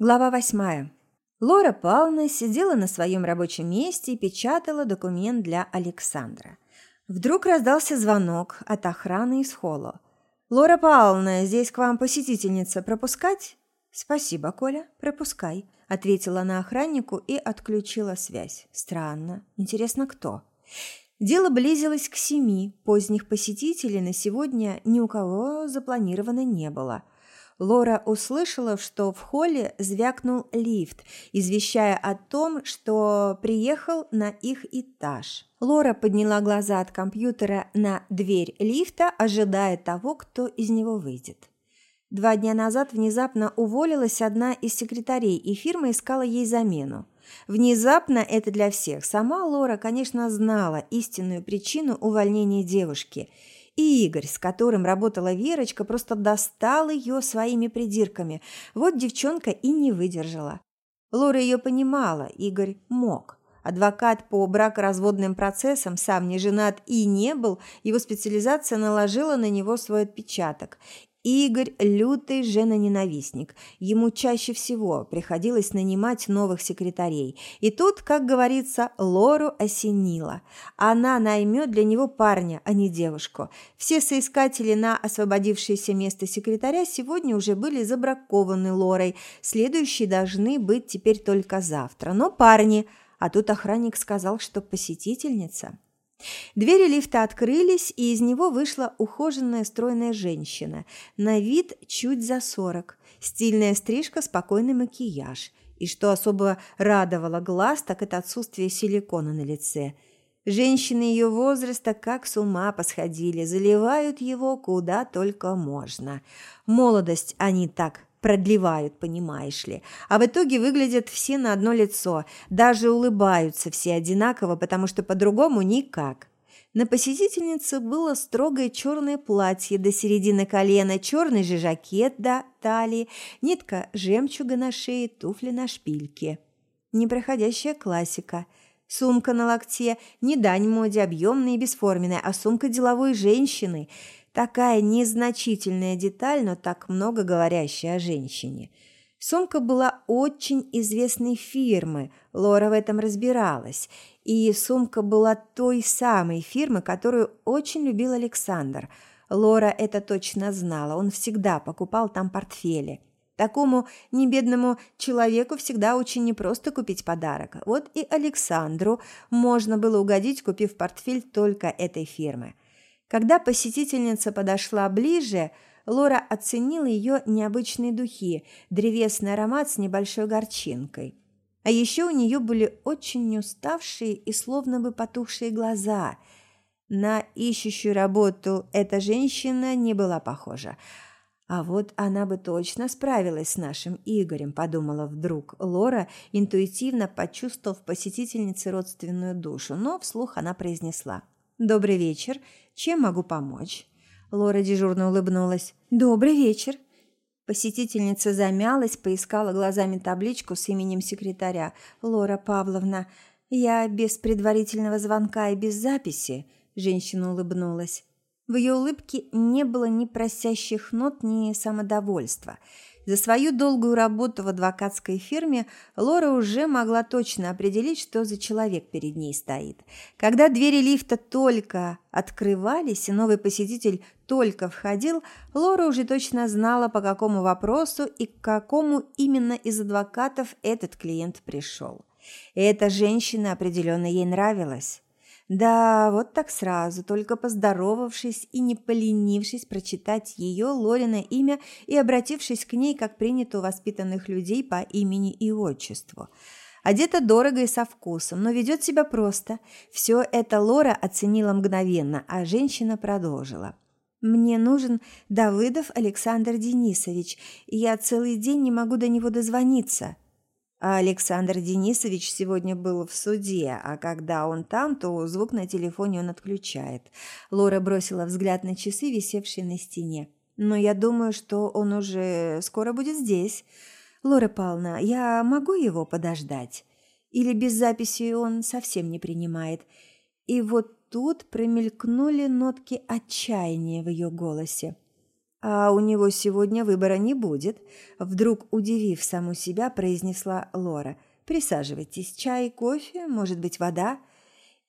Глава восьмая. Лора Павловна сидела на своем рабочем месте и печатала документ для Александра. Вдруг раздался звонок от охраны из холла. «Лора Павловна, здесь к вам посетительница. Пропускать?» «Спасибо, Коля, пропускай», – ответила она охраннику и отключила связь. «Странно. Интересно, кто?» Дело близилось к семи. Поздних посетителей на сегодня ни у кого запланировано не было – Лора услышала, что в холле звякнул лифт, извещая о том, что приехал на их этаж. Лора подняла глаза от компьютера на дверь лифта, ожидая того, кто из него выйдет. Два дня назад внезапно уволилась одна из секретарей, и фирма искала ей замену. Внезапно это для всех. Сама Лора, конечно, знала истинную причину увольнения девушки – и Игорь, с которым работала Верочка, просто достал ее своими придирками. Вот девчонка и не выдержала. Лора ее понимала, Игорь мог. Адвокат по бракоразводным процессам, сам не женат и не был, его специализация наложила на него свой отпечаток. Игорь – лютый женоненавистник. Ему чаще всего приходилось нанимать новых секретарей. И тут, как говорится, Лору осенило. Она наймет для него парня, а не девушку. Все соискатели на освободившееся место секретаря сегодня уже были забракованы Лорой. Следующие должны быть теперь только завтра. Но парни... А тут охранник сказал, что посетительница – Двери лифта открылись, и из него вышла ухоженная стройная женщина, на вид чуть за сорок, стильная стрижка, спокойный макияж. И что особо радовало глаз, так это отсутствие силикона на лице. Женщины ее возраста как с ума посходили, заливают его куда только можно. Молодость они так продлевают, понимаешь ли. А в итоге выглядят все на одно лицо, даже улыбаются все одинаково, потому что по-другому никак. На посетительнице было строгое черное платье до середины колена, черный же жакет до талии, нитка жемчуга на шее, туфли на шпильке. Непроходящая классика – Сумка на локте, не дань моде, объемная и бесформенная, а сумка деловой женщины – Такая незначительная деталь, но так много говорящая о женщине. Сумка была очень известной фирмы, Лора в этом разбиралась, и сумка была той самой фирмы, которую очень любил Александр. Лора это точно знала, он всегда покупал там портфели. Такому небедному человеку всегда очень непросто купить подарок. Вот и Александру можно было угодить, купив портфель только этой фирмы – когда посетительница подошла ближе, Лора оценила ее необычные духи, древесный аромат с небольшой горчинкой. А еще у нее были очень уставшие и словно бы потухшие глаза. На ищущую работу эта женщина не была похожа. А вот она бы точно справилась с нашим Игорем, подумала вдруг Лора, интуитивно почувствовав посетительнице родственную душу, но вслух она произнесла – «Добрый вечер. Чем могу помочь?» Лора дежурно улыбнулась. «Добрый вечер». Посетительница замялась, поискала глазами табличку с именем секретаря. «Лора Павловна, я без предварительного звонка и без записи», – женщина улыбнулась. В ее улыбке не было ни просящих нот, ни самодовольства – за свою долгую работу в адвокатской фирме Лора уже могла точно определить, что за человек перед ней стоит. Когда двери лифта только открывались и новый посетитель только входил, Лора уже точно знала, по какому вопросу и к какому именно из адвокатов этот клиент пришел. эта женщина определенно ей нравилась. Да, вот так сразу, только поздоровавшись и не поленившись прочитать ее Лорина имя и обратившись к ней, как принято у воспитанных людей по имени и отчеству. Одета дорого и со вкусом, но ведет себя просто. Все это Лора оценила мгновенно, а женщина продолжила. «Мне нужен Давыдов Александр Денисович, и я целый день не могу до него дозвониться». А Александр Денисович сегодня был в суде, а когда он там, то звук на телефоне он отключает. Лора бросила взгляд на часы, висевшие на стене. Но я думаю, что он уже скоро будет здесь. Лора Павловна, я могу его подождать? Или без записи он совсем не принимает? И вот тут промелькнули нотки отчаяния в ее голосе. А у него сегодня выбора не будет, вдруг удивив саму себя, произнесла Лора. Присаживайтесь, чай, кофе, может быть, вода?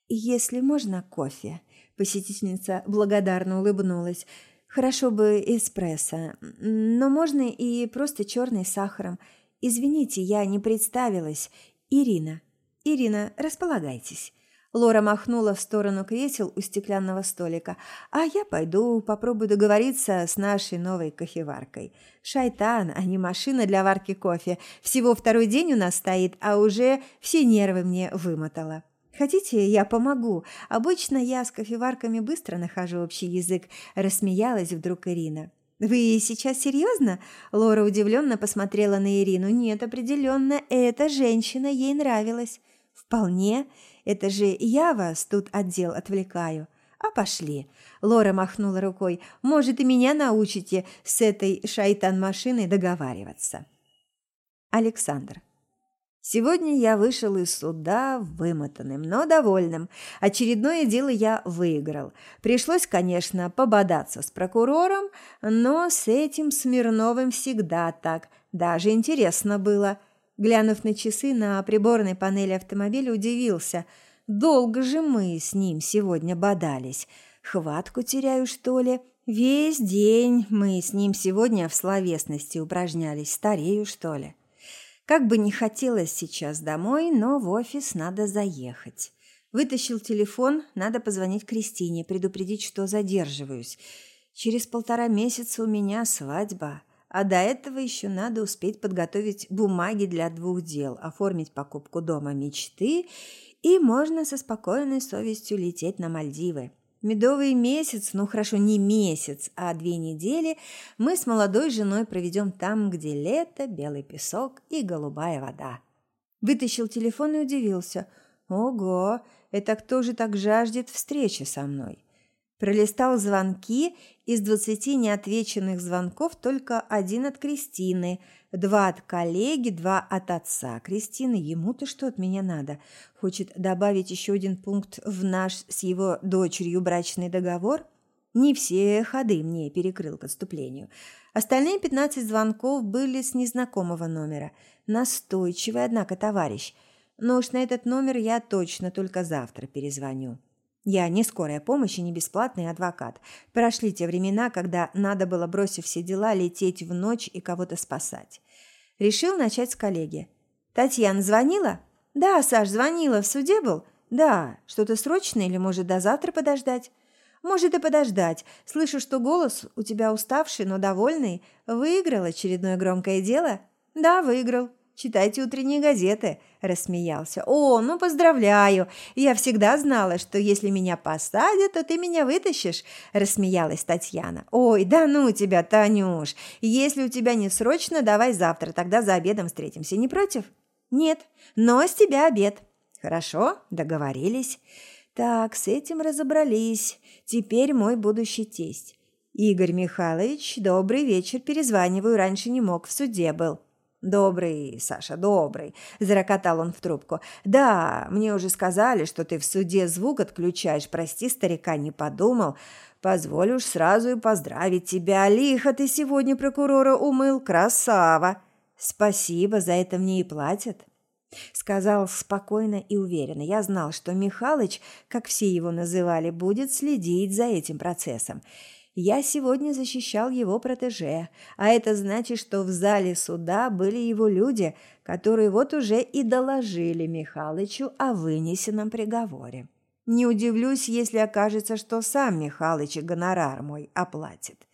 Если можно, кофе. Посетительница благодарно улыбнулась. Хорошо бы эспрессо, но можно и просто черный с сахаром. Извините, я не представилась. Ирина. Ирина, располагайтесь. Лора махнула в сторону кресел у стеклянного столика. «А я пойду попробую договориться с нашей новой кофеваркой. Шайтан, а не машина для варки кофе. Всего второй день у нас стоит, а уже все нервы мне вымотала». «Хотите, я помогу? Обычно я с кофеварками быстро нахожу общий язык», – рассмеялась вдруг Ирина. «Вы сейчас серьезно?» Лора удивленно посмотрела на Ирину. «Нет, определенно, эта женщина ей нравилась». «Вполне. Это же я вас тут отдел отвлекаю. А пошли». Лора махнула рукой. «Может, и меня научите с этой шайтан-машиной договариваться». Александр. Сегодня я вышел из суда вымотанным, но довольным. Очередное дело я выиграл. Пришлось, конечно, пободаться с прокурором, но с этим Смирновым всегда так. Даже интересно было. Глянув на часы на приборной панели автомобиля, удивился. Долго же мы с ним сегодня бодались. Хватку теряю, что ли? Весь день мы с ним сегодня в словесности упражнялись. Старею, что ли? Как бы не хотелось сейчас домой, но в офис надо заехать. Вытащил телефон, надо позвонить Кристине, предупредить, что задерживаюсь. Через полтора месяца у меня свадьба, а до этого еще надо успеть подготовить бумаги для двух дел, оформить покупку дома мечты, и можно со спокойной совестью лететь на Мальдивы. Медовый месяц, ну хорошо, не месяц, а две недели мы с молодой женой проведем там, где лето, белый песок и голубая вода. Вытащил телефон и удивился. Ого, это кто же так жаждет встречи со мной? Пролистал звонки, из двадцати неотвеченных звонков только один от Кристины, два от коллеги, два от отца. Кристина, ему-то что от меня надо? Хочет добавить еще один пункт в наш с его дочерью брачный договор? Не все ходы мне перекрыл к отступлению. Остальные пятнадцать звонков были с незнакомого номера. Настойчивый, однако, товарищ. Но уж на этот номер я точно только завтра перезвоню. Я не скорая помощь и не бесплатный адвокат. Прошли те времена, когда надо было, бросив все дела, лететь в ночь и кого-то спасать. Решил начать с коллеги. «Татьяна звонила?» «Да, Саш, звонила. В суде был?» «Да. Что-то срочное или, может, до завтра подождать?» «Может и подождать. Слышу, что голос у тебя уставший, но довольный. Выиграл очередное громкое дело?» «Да, выиграл. Читайте утренние газеты», – рассмеялся. «О, ну поздравляю! Я всегда знала, что если меня посадят, то ты меня вытащишь», – рассмеялась Татьяна. «Ой, да ну тебя, Танюш! Если у тебя не срочно, давай завтра, тогда за обедом встретимся. Не против?» «Нет, но с тебя обед». «Хорошо, договорились». «Так, с этим разобрались. Теперь мой будущий тесть». «Игорь Михайлович, добрый вечер. Перезваниваю, раньше не мог, в суде был». «Добрый, Саша, добрый», – зарокотал он в трубку. «Да, мне уже сказали, что ты в суде звук отключаешь. Прости, старика, не подумал. Позволь уж сразу и поздравить тебя. Лихо ты сегодня прокурора умыл, красава!» «Спасибо, за это мне и платят», – сказал спокойно и уверенно. Я знал, что Михалыч, как все его называли, будет следить за этим процессом. Я сегодня защищал его протеже, а это значит, что в зале суда были его люди, которые вот уже и доложили Михалычу о вынесенном приговоре. Не удивлюсь, если окажется, что сам Михалыч гонорар мой оплатит.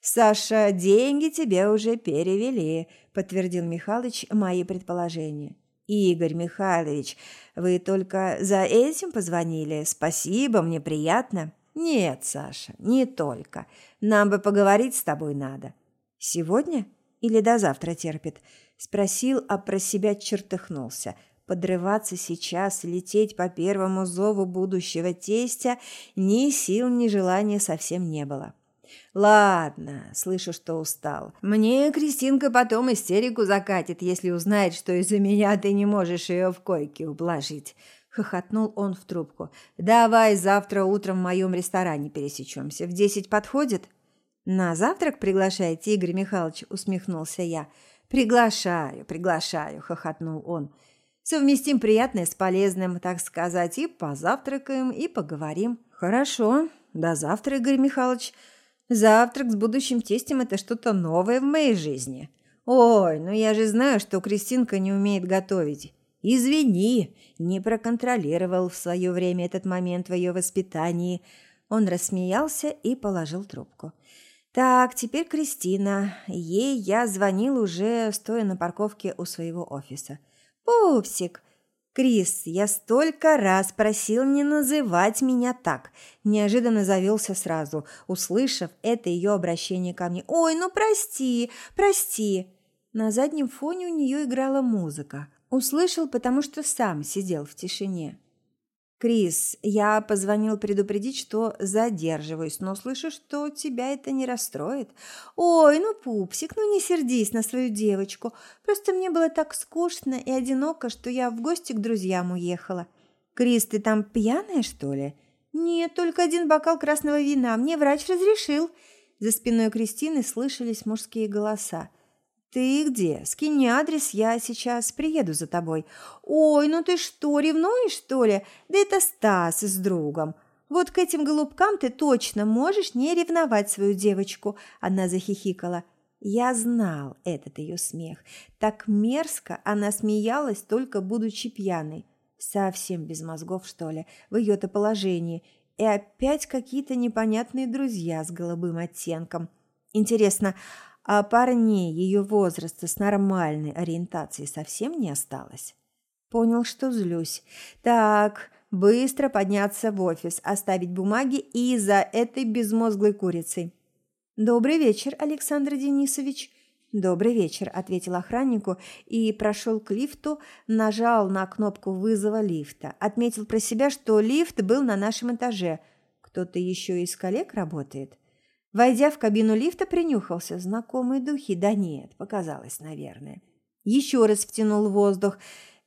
«Саша, деньги тебе уже перевели», – подтвердил Михалыч мои предположения. «Игорь Михайлович, вы только за этим позвонили? Спасибо, мне приятно». «Нет, Саша, не только. Нам бы поговорить с тобой надо». «Сегодня или до завтра терпит?» Спросил, а про себя чертыхнулся. Подрываться сейчас, лететь по первому зову будущего тестя ни сил, ни желания совсем не было. «Ладно, слышу, что устал. Мне Кристинка потом истерику закатит, если узнает, что из-за меня ты не можешь ее в койке ублажить хохотнул он в трубку. Давай завтра утром в моем ресторане пересечемся. В десять подходит? «На завтрак приглашаете, Игорь Михайлович?» – усмехнулся я. «Приглашаю, приглашаю», – хохотнул он. «Совместим приятное с полезным, так сказать, и позавтракаем, и поговорим». «Хорошо, до завтра, Игорь Михайлович. Завтрак с будущим тестем – это что-то новое в моей жизни». «Ой, ну я же знаю, что Кристинка не умеет готовить. Извини, не проконтролировал в свое время этот момент в ее воспитании». Он рассмеялся и положил трубку. Так, теперь Кристина. Ей я звонил уже, стоя на парковке у своего офиса. «Пупсик!» «Крис, я столько раз просил не называть меня так!» Неожиданно завелся сразу, услышав это ее обращение ко мне. «Ой, ну прости, прости!» На заднем фоне у нее играла музыка. Услышал, потому что сам сидел в тишине. «Крис, я позвонил предупредить, что задерживаюсь, но слышу, что тебя это не расстроит. Ой, ну, пупсик, ну не сердись на свою девочку. Просто мне было так скучно и одиноко, что я в гости к друзьям уехала. Крис, ты там пьяная, что ли?» «Нет, только один бокал красного вина. Мне врач разрешил». За спиной Кристины слышались мужские голоса. «Ты где? Скинь адрес, я сейчас приеду за тобой». «Ой, ну ты что, ревнуешь, что ли? Да это Стас с другом. Вот к этим голубкам ты точно можешь не ревновать свою девочку», – она захихикала. Я знал этот ее смех. Так мерзко она смеялась, только будучи пьяной. Совсем без мозгов, что ли, в ее-то положении. И опять какие-то непонятные друзья с голубым оттенком. Интересно, а парней ее возраста с нормальной ориентацией совсем не осталось. Понял, что злюсь. Так, быстро подняться в офис, оставить бумаги и за этой безмозглой курицей. «Добрый вечер, Александр Денисович». «Добрый вечер», – ответил охраннику и прошел к лифту, нажал на кнопку вызова лифта. Отметил про себя, что лифт был на нашем этаже. Кто-то еще из коллег работает. Войдя в кабину лифта, принюхался. Знакомые духи? Да нет, показалось, наверное. Еще раз втянул воздух.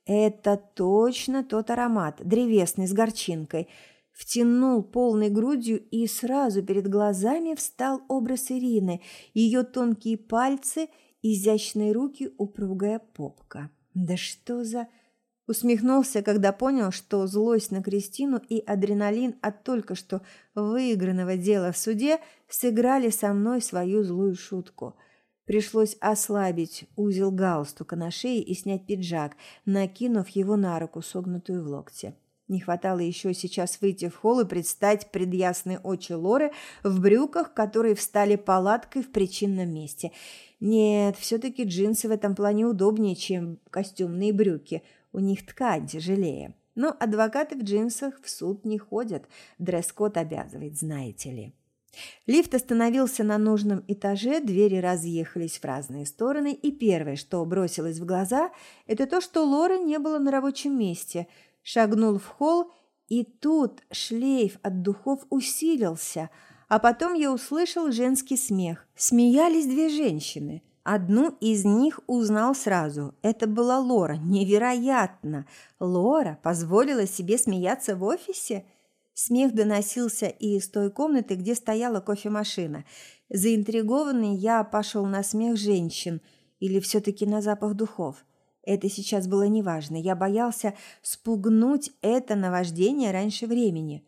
Это точно тот аромат, древесный, с горчинкой. Втянул полной грудью, и сразу перед глазами встал образ Ирины, ее тонкие пальцы, изящные руки, упругая попка. Да что за... Усмехнулся, когда понял, что злость на Кристину и адреналин от только что выигранного дела в суде сыграли со мной свою злую шутку. Пришлось ослабить узел галстука на шее и снять пиджак, накинув его на руку, согнутую в локте. Не хватало еще сейчас выйти в холл и предстать пред ясные очи Лоры в брюках, которые встали палаткой в причинном месте. Нет, все-таки джинсы в этом плане удобнее, чем костюмные брюки – у них ткань тяжелее. Но адвокаты в джинсах в суд не ходят. Дресс-код обязывает, знаете ли. Лифт остановился на нужном этаже, двери разъехались в разные стороны, и первое, что бросилось в глаза, это то, что Лора не было на рабочем месте. Шагнул в холл, и тут шлейф от духов усилился, а потом я услышал женский смех. Смеялись две женщины – Одну из них узнал сразу. Это была Лора. Невероятно! Лора позволила себе смеяться в офисе? Смех доносился и из той комнаты, где стояла кофемашина. Заинтригованный я пошел на смех женщин или все-таки на запах духов. Это сейчас было неважно. Я боялся спугнуть это наваждение раньше времени.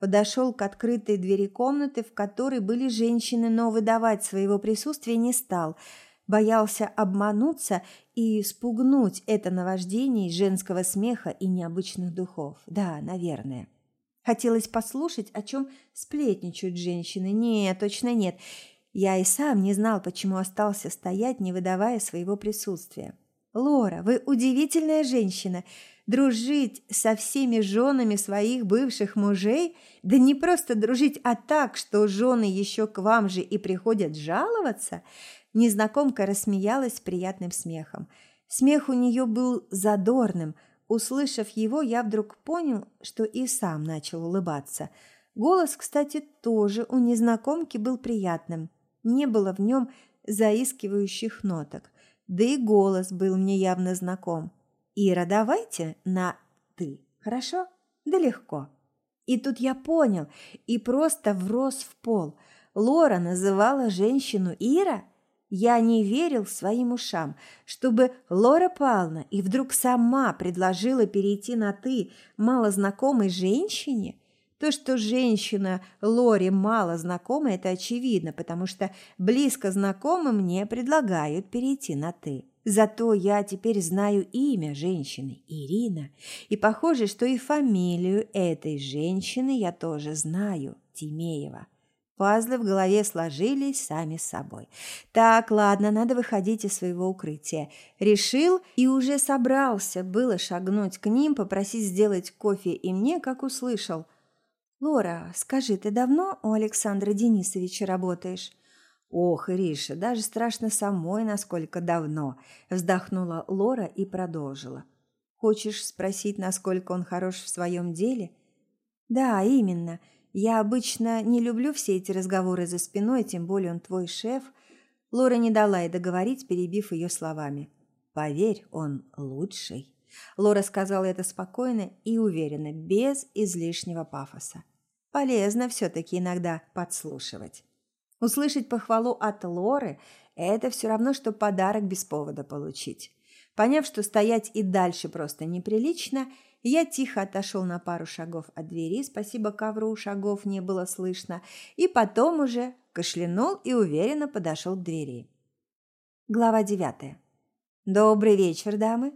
Подошел к открытой двери комнаты, в которой были женщины, но выдавать своего присутствия не стал – боялся обмануться и спугнуть это наваждение женского смеха и необычных духов. Да, наверное. Хотелось послушать, о чем сплетничают женщины. Нет, точно нет. Я и сам не знал, почему остался стоять, не выдавая своего присутствия. «Лора, вы удивительная женщина. Дружить со всеми женами своих бывших мужей? Да не просто дружить, а так, что жены еще к вам же и приходят жаловаться? Незнакомка рассмеялась приятным смехом. Смех у нее был задорным. Услышав его, я вдруг понял, что и сам начал улыбаться. Голос, кстати, тоже у незнакомки был приятным. Не было в нем заискивающих ноток. Да и голос был мне явно знаком. «Ира, давайте на «ты», хорошо? Да легко». И тут я понял и просто врос в пол – Лора называла женщину Ира? Я не верил своим ушам, чтобы Лора Павловна и вдруг сама предложила перейти на «ты» малознакомой женщине – то, что женщина Лори мало знакома, это очевидно, потому что близко знакомым мне предлагают перейти на «ты». Зато я теперь знаю имя женщины – Ирина, и похоже, что и фамилию этой женщины я тоже знаю – Тимеева. Пазлы в голове сложились сами собой. Так, ладно, надо выходить из своего укрытия. Решил и уже собрался было шагнуть к ним, попросить сделать кофе и мне, как услышал – «Лора, скажи, ты давно у Александра Денисовича работаешь?» «Ох, Ириша, даже страшно самой, насколько давно!» Вздохнула Лора и продолжила. «Хочешь спросить, насколько он хорош в своем деле?» «Да, именно. Я обычно не люблю все эти разговоры за спиной, тем более он твой шеф». Лора не дала ей договорить, перебив ее словами. «Поверь, он лучший». Лора сказала это спокойно и уверенно, без излишнего пафоса. Полезно все-таки иногда подслушивать. Услышать похвалу от Лоры – это все равно, что подарок без повода получить. Поняв, что стоять и дальше просто неприлично, я тихо отошел на пару шагов от двери, спасибо ковру, шагов не было слышно, и потом уже кашлянул и уверенно подошел к двери. Глава девятая. «Добрый вечер, дамы!»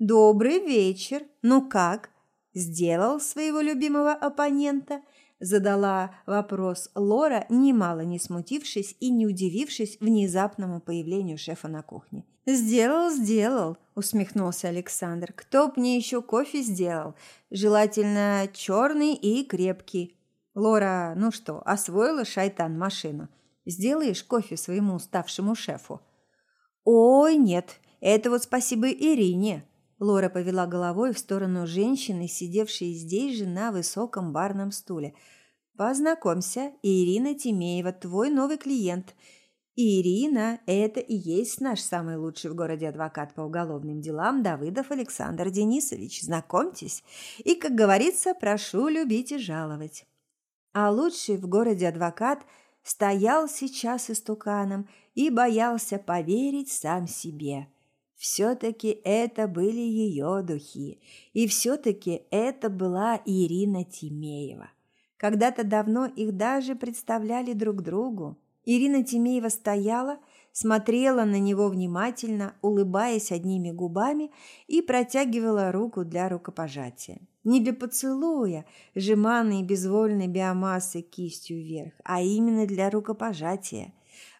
«Добрый вечер! Ну как? Сделал своего любимого оппонента?» Задала вопрос Лора, немало не смутившись и не удивившись внезапному появлению шефа на кухне. «Сделал, сделал», – усмехнулся Александр. «Кто б мне еще кофе сделал? Желательно черный и крепкий». «Лора, ну что, освоила шайтан машину? Сделаешь кофе своему уставшему шефу?» «Ой, нет, это вот спасибо Ирине», Лора повела головой в сторону женщины, сидевшей здесь же на высоком барном стуле. «Познакомься, Ирина Тимеева, твой новый клиент. Ирина – это и есть наш самый лучший в городе адвокат по уголовным делам Давыдов Александр Денисович. Знакомьтесь. И, как говорится, прошу любить и жаловать». А лучший в городе адвокат стоял сейчас истуканом и боялся поверить сам себе – все-таки это были ее духи, и все-таки это была Ирина Тимеева. Когда-то давно их даже представляли друг другу. Ирина Тимеева стояла, смотрела на него внимательно, улыбаясь одними губами и протягивала руку для рукопожатия. Не для поцелуя, сжиманной безвольной биомассы кистью вверх, а именно для рукопожатия.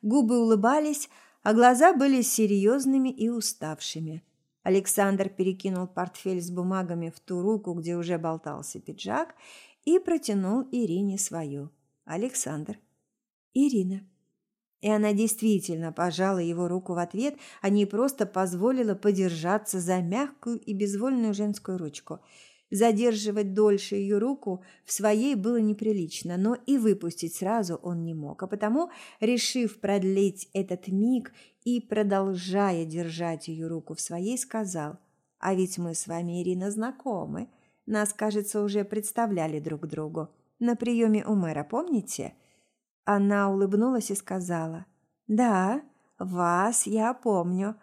Губы улыбались, а глаза были серьезными и уставшими. Александр перекинул портфель с бумагами в ту руку, где уже болтался пиджак, и протянул Ирине свою. Александр. Ирина. И она действительно пожала его руку в ответ, а не просто позволила подержаться за мягкую и безвольную женскую ручку – Задерживать дольше ее руку в своей было неприлично, но и выпустить сразу он не мог, а потому, решив продлить этот миг и продолжая держать ее руку в своей, сказал, «А ведь мы с вами, Ирина, знакомы. Нас, кажется, уже представляли друг другу. На приеме у мэра, помните?» Она улыбнулась и сказала, «Да, вас я помню.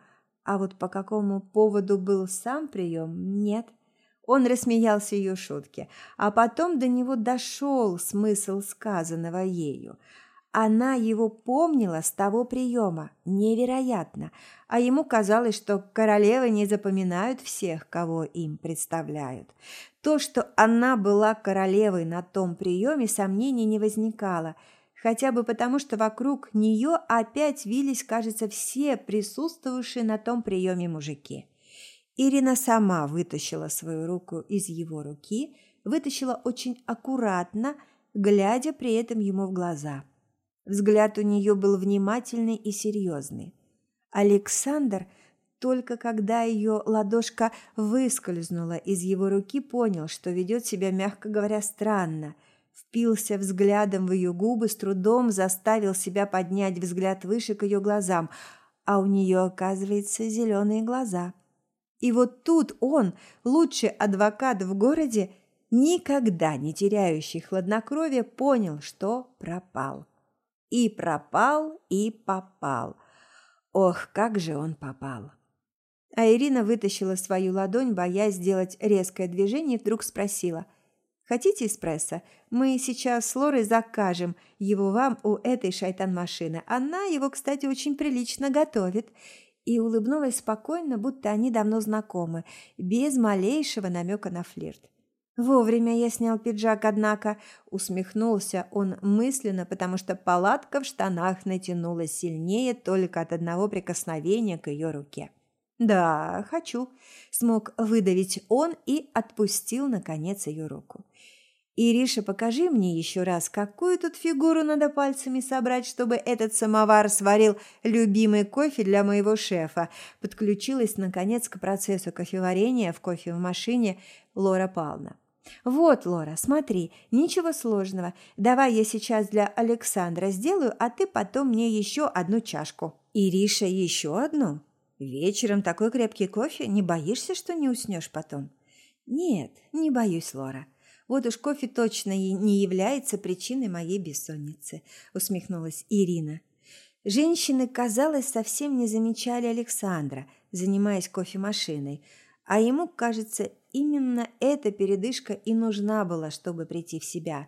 А вот по какому поводу был сам прием, нет». Он рассмеялся ее шутке, а потом до него дошел смысл сказанного ею. Она его помнила с того приема. Невероятно. А ему казалось, что королевы не запоминают всех, кого им представляют. То, что она была королевой на том приеме, сомнений не возникало. Хотя бы потому, что вокруг нее опять вились, кажется, все присутствовавшие на том приеме мужики. Ирина сама вытащила свою руку из его руки, вытащила очень аккуратно, глядя при этом ему в глаза. Взгляд у нее был внимательный и серьезный. Александр, только когда ее ладошка выскользнула из его руки, понял, что ведет себя, мягко говоря, странно. Впился взглядом в ее губы, с трудом заставил себя поднять взгляд выше к ее глазам, а у нее, оказывается, зеленые глаза – и вот тут он, лучший адвокат в городе, никогда не теряющий хладнокровие, понял, что пропал. И пропал, и попал. Ох, как же он попал. А Ирина вытащила свою ладонь, боясь сделать резкое движение, и вдруг спросила. «Хотите эспрессо? Мы сейчас с Лорой закажем его вам у этой шайтан-машины. Она его, кстати, очень прилично готовит». И улыбнулась спокойно, будто они давно знакомы, без малейшего намека на флирт. Вовремя я снял пиджак, однако усмехнулся он мысленно, потому что палатка в штанах натянулась сильнее только от одного прикосновения к ее руке. «Да, хочу», – смог выдавить он и отпустил, наконец, ее руку. «Ириша, покажи мне еще раз, какую тут фигуру надо пальцами собрать, чтобы этот самовар сварил любимый кофе для моего шефа». Подключилась, наконец, к процессу кофеварения в кофе в машине Лора Павловна. «Вот, Лора, смотри, ничего сложного. Давай я сейчас для Александра сделаю, а ты потом мне еще одну чашку». «Ириша, еще одну?» Вечером такой крепкий кофе, не боишься, что не уснешь потом? Нет, не боюсь, Лора. Вот уж кофе точно не является причиной моей бессонницы, усмехнулась Ирина. Женщины, казалось, совсем не замечали Александра, занимаясь кофемашиной, а ему, кажется, именно эта передышка и нужна была, чтобы прийти в себя.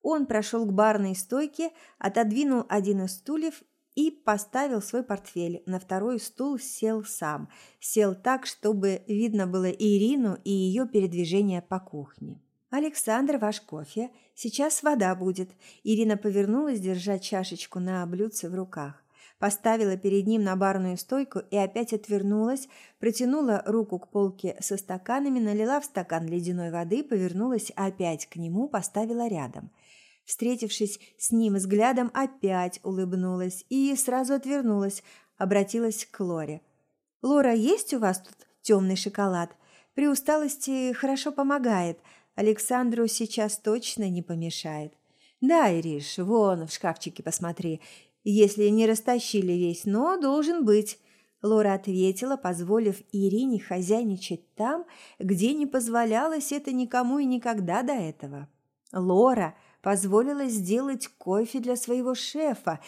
Он прошел к барной стойке, отодвинул один из стульев и поставил свой портфель. На второй стул сел сам. Сел так, чтобы видно было Ирину и ее передвижение по кухне. «Александр, ваш кофе. Сейчас вода будет». Ирина повернулась, держа чашечку на блюдце в руках. Поставила перед ним на барную стойку и опять отвернулась, протянула руку к полке со стаканами, налила в стакан ледяной воды, повернулась опять к нему, поставила рядом – Встретившись с ним взглядом, опять улыбнулась и сразу отвернулась, обратилась к Лоре. «Лора, есть у вас тут темный шоколад? При усталости хорошо помогает. Александру сейчас точно не помешает». «Да, Ириш, вон в шкафчике посмотри. Если не растащили весь, но должен быть». Лора ответила, позволив Ирине хозяйничать там, где не позволялось это никому и никогда до этого. Лора – позволила сделать кофе для своего шефа.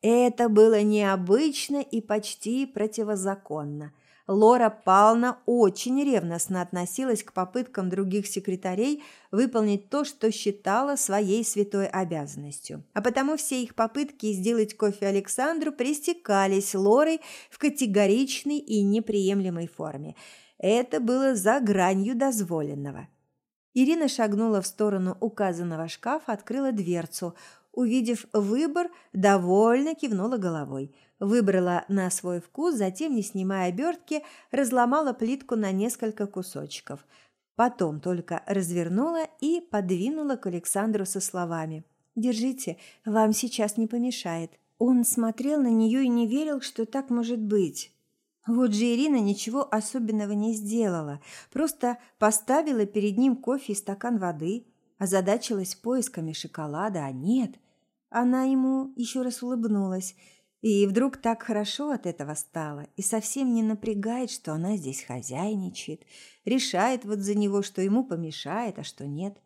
Это было необычно и почти противозаконно. Лора Пална очень ревностно относилась к попыткам других секретарей выполнить то, что считала своей святой обязанностью. А потому все их попытки сделать кофе Александру пресекались Лорой в категоричной и неприемлемой форме. Это было за гранью дозволенного. Ирина шагнула в сторону указанного шкафа, открыла дверцу. Увидев выбор, довольно кивнула головой. Выбрала на свой вкус, затем, не снимая обертки, разломала плитку на несколько кусочков. Потом только развернула и подвинула к Александру со словами. «Держите, вам сейчас не помешает». Он смотрел на нее и не верил, что так может быть. Вот же Ирина ничего особенного не сделала, просто поставила перед ним кофе и стакан воды, озадачилась поисками шоколада, а нет. Она ему еще раз улыбнулась, и вдруг так хорошо от этого стало, и совсем не напрягает, что она здесь хозяйничает, решает вот за него, что ему помешает, а что нет.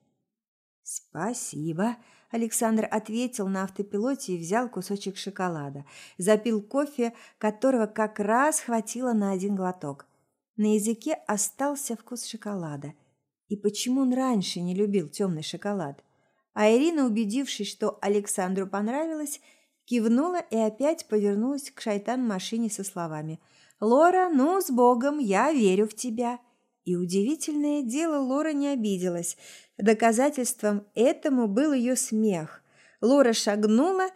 «Спасибо», Александр ответил на автопилоте и взял кусочек шоколада. Запил кофе, которого как раз хватило на один глоток. На языке остался вкус шоколада. И почему он раньше не любил темный шоколад? А Ирина, убедившись, что Александру понравилось, кивнула и опять повернулась к шайтан-машине со словами «Лора, ну, с Богом, я верю в тебя». И удивительное дело, Лора не обиделась. Доказательством этому был ее смех. Лора шагнула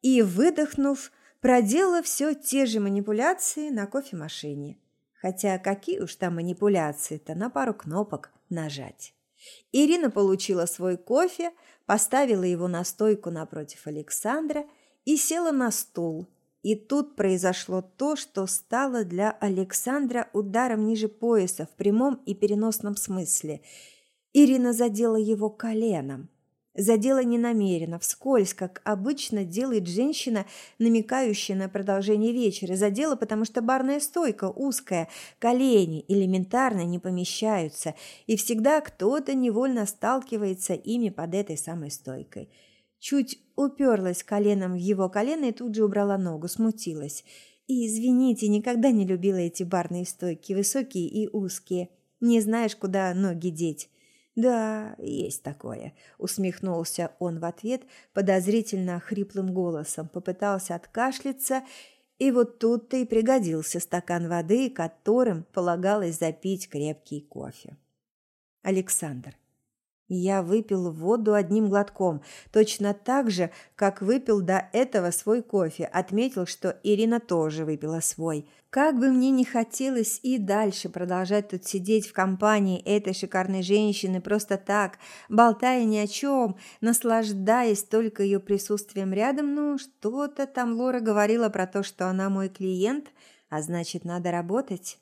и, выдохнув, проделала все те же манипуляции на кофемашине. Хотя какие уж там манипуляции-то, на пару кнопок нажать. Ирина получила свой кофе, поставила его на стойку напротив Александра и села на стул. И тут произошло то, что стало для Александра ударом ниже пояса в прямом и переносном смысле – Ирина задела его коленом. Задела ненамеренно, вскользь, как обычно делает женщина, намекающая на продолжение вечера. Задела, потому что барная стойка узкая, колени элементарно не помещаются, и всегда кто-то невольно сталкивается ими под этой самой стойкой. Чуть уперлась коленом в его колено и тут же убрала ногу, смутилась. И, извините, никогда не любила эти барные стойки, высокие и узкие. Не знаешь, куда ноги деть. «Да, есть такое», – усмехнулся он в ответ подозрительно хриплым голосом, попытался откашляться, и вот тут-то и пригодился стакан воды, которым полагалось запить крепкий кофе. Александр. Я выпил воду одним глотком, точно так же, как выпил до этого свой кофе. Отметил, что Ирина тоже выпила свой. Как бы мне ни хотелось и дальше продолжать тут сидеть в компании этой шикарной женщины просто так, болтая ни о чем, наслаждаясь только ее присутствием рядом, ну, что-то там Лора говорила про то, что она мой клиент, а значит, надо работать.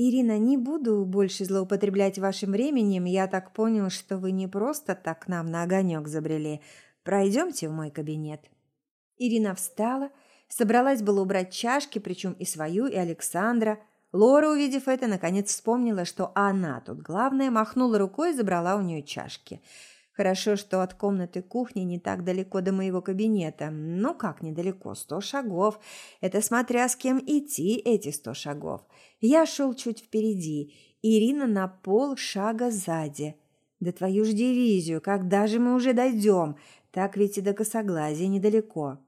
«Ирина, не буду больше злоупотреблять вашим временем. Я так понял, что вы не просто так к нам на огонек забрели. Пройдемте в мой кабинет». Ирина встала, собралась было убрать чашки, причем и свою, и Александра. Лора, увидев это, наконец вспомнила, что она тут главная, махнула рукой и забрала у нее чашки – Хорошо, что от комнаты кухни не так далеко до моего кабинета. Ну, как недалеко? Сто шагов. Это смотря с кем идти эти сто шагов. Я шел чуть впереди. Ирина на пол шага сзади. Да твою ж дивизию, когда же мы уже дойдем? Так ведь и до косоглазия недалеко.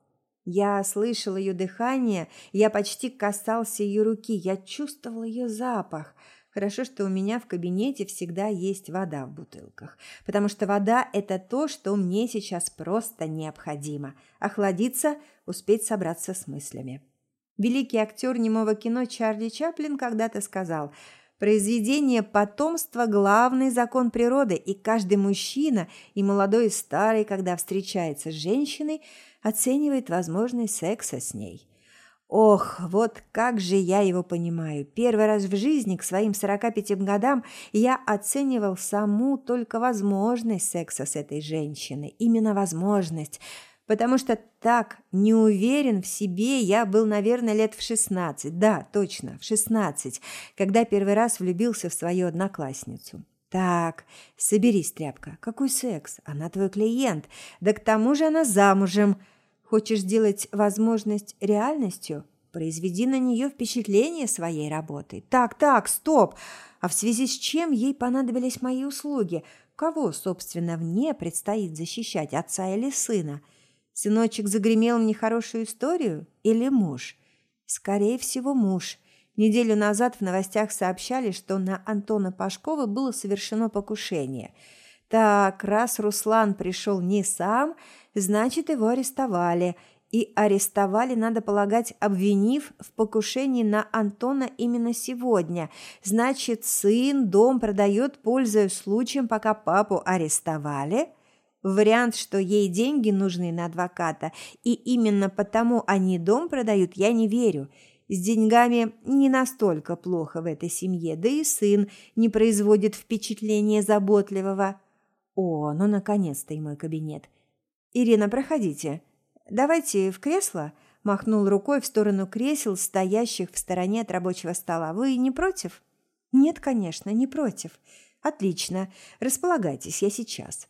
Я слышал ее дыхание, я почти касался ее руки, я чувствовал ее запах – Хорошо, что у меня в кабинете всегда есть вода в бутылках, потому что вода – это то, что мне сейчас просто необходимо. Охладиться, успеть собраться с мыслями. Великий актер немого кино Чарли Чаплин когда-то сказал «Произведение потомства – главный закон природы, и каждый мужчина, и молодой, и старый, когда встречается с женщиной, оценивает возможность секса с ней». Ох, вот как же я его понимаю. Первый раз в жизни к своим 45 годам я оценивал саму только возможность секса с этой женщиной. Именно возможность. Потому что так не уверен в себе я был, наверное, лет в 16. Да, точно, в 16, когда первый раз влюбился в свою одноклассницу. Так, соберись, тряпка. Какой секс? Она твой клиент. Да к тому же она замужем. Хочешь сделать возможность реальностью? Произведи на нее впечатление своей работы. Так, так, стоп! А в связи с чем ей понадобились мои услуги? Кого, собственно, мне предстоит защищать, отца или сына? Сыночек загремел мне хорошую историю или муж? Скорее всего, муж. Неделю назад в новостях сообщали, что на Антона Пашкова было совершено покушение. Так, раз Руслан пришел не сам – значит, его арестовали. И арестовали, надо полагать, обвинив в покушении на Антона именно сегодня. Значит, сын дом продает, пользуясь случаем, пока папу арестовали? Вариант, что ей деньги нужны на адвоката, и именно потому они дом продают, я не верю. С деньгами не настолько плохо в этой семье, да и сын не производит впечатления заботливого. О, ну наконец-то и мой кабинет. «Ирина, проходите. Давайте в кресло», – махнул рукой в сторону кресел, стоящих в стороне от рабочего стола. «Вы не против?» «Нет, конечно, не против». «Отлично. Располагайтесь, я сейчас».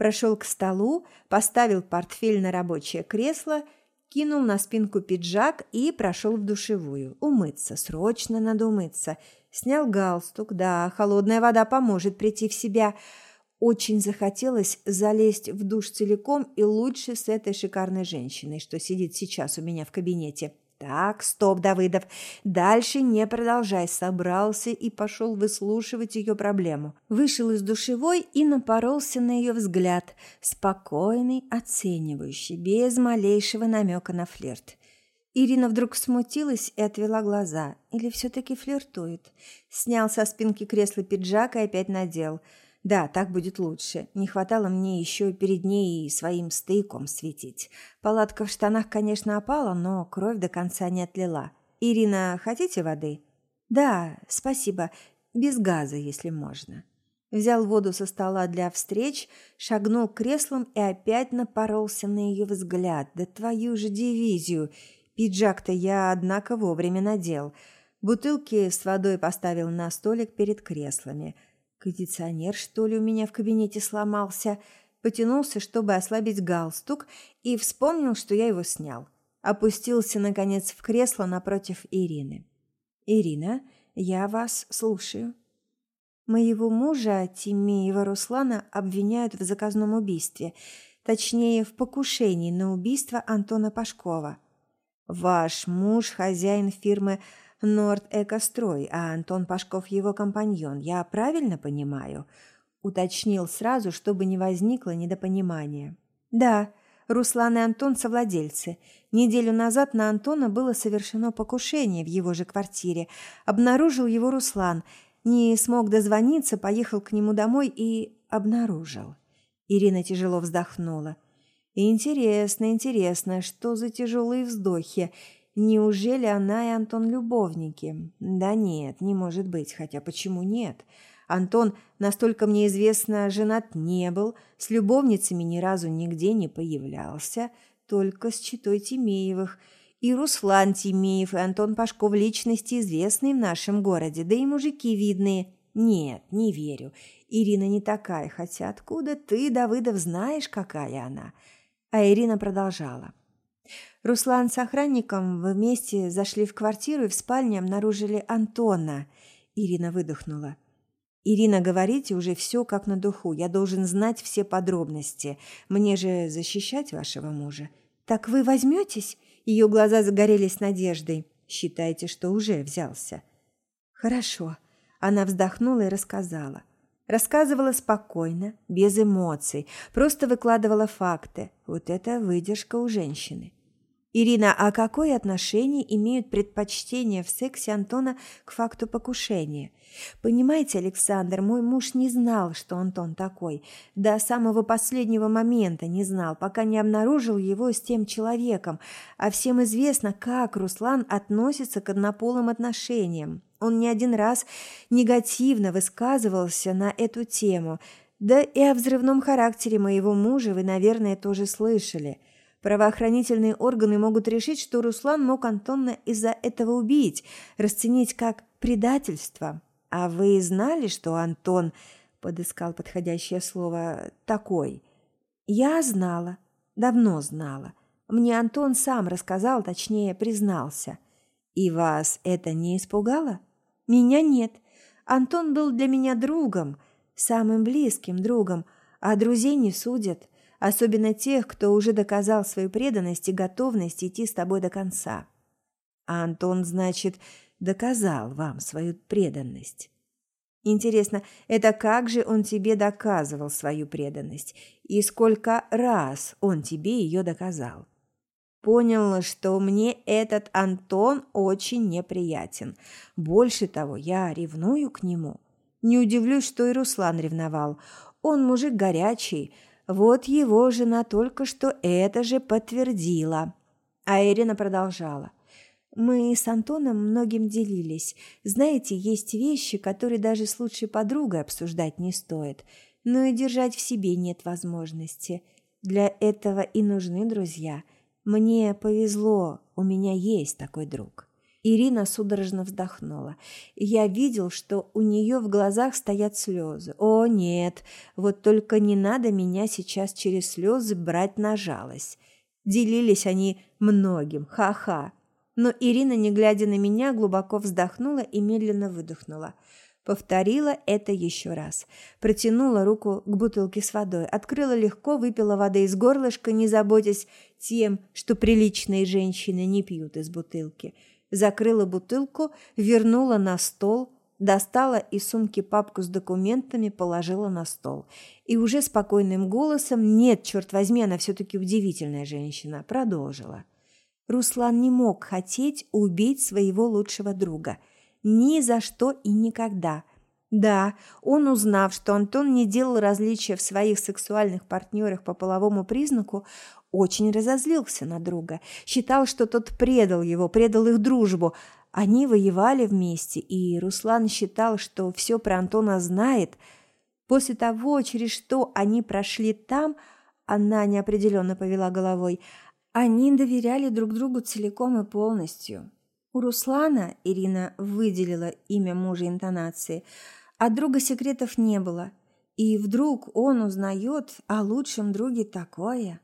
Прошел к столу, поставил портфель на рабочее кресло, кинул на спинку пиджак и прошел в душевую. Умыться, срочно надо умыться. Снял галстук, да, холодная вода поможет прийти в себя – очень захотелось залезть в душ целиком и лучше с этой шикарной женщиной, что сидит сейчас у меня в кабинете. Так, стоп, Давыдов, дальше не продолжай. Собрался и пошел выслушивать ее проблему. Вышел из душевой и напоролся на ее взгляд, спокойный, оценивающий, без малейшего намека на флирт. Ирина вдруг смутилась и отвела глаза. Или все-таки флиртует? Снял со спинки кресла пиджак и опять надел – да, так будет лучше. Не хватало мне еще перед ней своим стейком светить. Палатка в штанах, конечно, опала, но кровь до конца не отлила. «Ирина, хотите воды?» «Да, спасибо. Без газа, если можно». Взял воду со стола для встреч, шагнул к креслам и опять напоролся на ее взгляд. «Да твою же дивизию! Пиджак-то я, однако, вовремя надел». Бутылки с водой поставил на столик перед креслами – Кондиционер, что ли, у меня в кабинете сломался? потянулся, чтобы ослабить галстук, и вспомнил, что я его снял. Опустился, наконец, в кресло напротив Ирины. «Ирина, я вас слушаю». Моего мужа, Тимеева Руслана, обвиняют в заказном убийстве, точнее, в покушении на убийство Антона Пашкова. Ваш муж – хозяин фирмы «Норд Экострой», а Антон Пашков – его компаньон. Я правильно понимаю?» – уточнил сразу, чтобы не возникло недопонимания. «Да, Руслан и Антон – совладельцы. Неделю назад на Антона было совершено покушение в его же квартире. Обнаружил его Руслан – не смог дозвониться, поехал к нему домой и обнаружил. Ирина тяжело вздохнула. Интересно, интересно, что за тяжелые вздохи? Неужели она и Антон любовники? Да нет, не может быть, хотя почему нет? Антон, настолько мне известно, женат не был, с любовницами ни разу нигде не появлялся, только с читой Тимеевых – и Руслан Тимеев, и Антон Пашков личности известные в нашем городе, да и мужики видные. Нет, не верю. Ирина не такая, хотя откуда ты, Давыдов, знаешь, какая она?» А Ирина продолжала. Руслан с охранником вместе зашли в квартиру и в спальне обнаружили Антона. Ирина выдохнула. «Ирина, говорите уже все как на духу. Я должен знать все подробности. Мне же защищать вашего мужа». «Так вы возьметесь?» Ее глаза загорелись надеждой. Считайте, что уже взялся. Хорошо. Она вздохнула и рассказала. Рассказывала спокойно, без эмоций, просто выкладывала факты. Вот это выдержка у женщины. Ирина, а какое отношение имеют предпочтения в сексе Антона к факту покушения? Понимаете, Александр, мой муж не знал, что Антон такой. До самого последнего момента не знал, пока не обнаружил его с тем человеком. А всем известно, как Руслан относится к однополым отношениям. Он не один раз негативно высказывался на эту тему. Да и о взрывном характере моего мужа вы, наверное, тоже слышали – Правоохранительные органы могут решить, что Руслан мог Антона из-за этого убить, расценить как предательство. А вы знали, что Антон, подыскал подходящее слово, такой? Я знала, давно знала. Мне Антон сам рассказал, точнее, признался. И вас это не испугало? Меня нет. Антон был для меня другом, самым близким другом, а друзей не судят особенно тех, кто уже доказал свою преданность и готовность идти с тобой до конца. А Антон, значит, доказал вам свою преданность. Интересно, это как же он тебе доказывал свою преданность? И сколько раз он тебе ее доказал? Понял, что мне этот Антон очень неприятен. Больше того, я ревную к нему. Не удивлюсь, что и Руслан ревновал. Он мужик горячий, вот его жена только что это же подтвердила. А Ирина продолжала. Мы с Антоном многим делились. Знаете, есть вещи, которые даже с лучшей подругой обсуждать не стоит. Но и держать в себе нет возможности. Для этого и нужны друзья. Мне повезло, у меня есть такой друг. Ирина судорожно вздохнула. Я видел, что у нее в глазах стоят слезы. О, нет, вот только не надо меня сейчас через слезы брать на жалость. Делились они многим, ха-ха. Но Ирина, не глядя на меня, глубоко вздохнула и медленно выдохнула. Повторила это еще раз. Протянула руку к бутылке с водой, открыла легко, выпила воды из горлышка, не заботясь тем, что приличные женщины не пьют из бутылки – закрыла бутылку, вернула на стол, достала из сумки папку с документами, положила на стол. И уже спокойным голосом, нет, черт возьми, она все-таки удивительная женщина, продолжила. Руслан не мог хотеть убить своего лучшего друга. Ни за что и никогда. Да, он, узнав, что Антон не делал различия в своих сексуальных партнерах по половому признаку, очень разозлился на друга, считал, что тот предал его, предал их дружбу. Они воевали вместе, и Руслан считал, что все про Антона знает. После того, через что они прошли там, она неопределенно повела головой, они доверяли друг другу целиком и полностью. У Руслана, Ирина выделила имя мужа интонации, от друга секретов не было – И вдруг он узнает о лучшем друге такое.